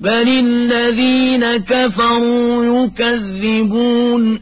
بل الذين كفروا يكذبون